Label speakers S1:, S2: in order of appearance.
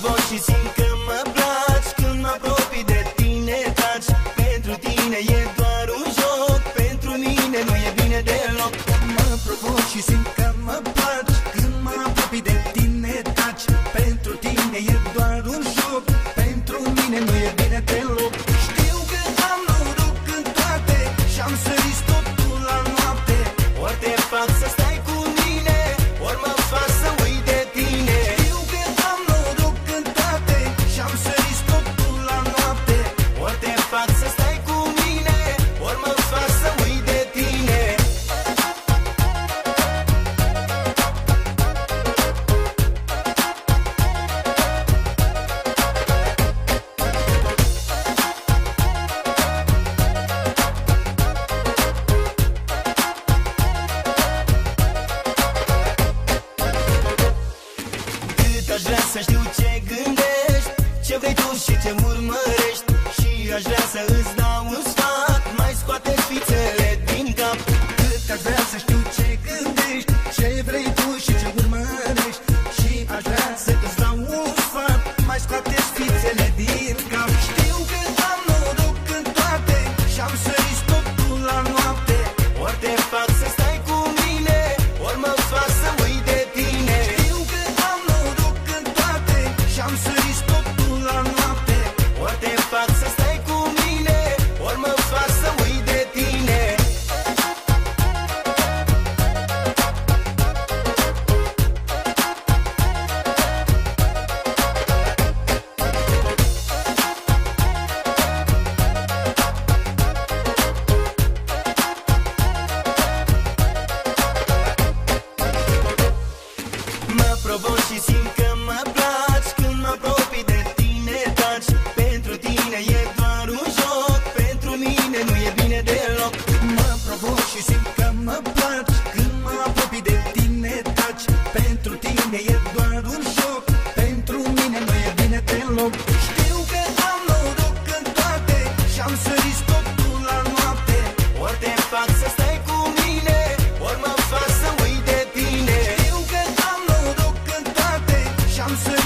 S1: provoc și simt că mă placi Când mă apropii de tine taci. Pentru
S2: tine e doar un joc Pentru mine nu e bine deloc. Mă provoc și simt că mă placi Când mă apropii
S1: de tine. fac să stai cu mine Ori mă fac să uit de tine. Cât aș vrea să știu ce gândești Ce vrei tu și ce urmărești que je sais Și simt că mă place când mă apropii de tine Taci, pentru tine e doar un joc Pentru mine nu e bine deloc.
S2: Mă provoc și simt că mă place Când mă apropii de tine Taci, pentru tine e doar un joc Pentru mine nu e bine deloc. Știu că am noroc în toate Și-am sărit stopul la noapte.
S1: Ori te fac să stai chances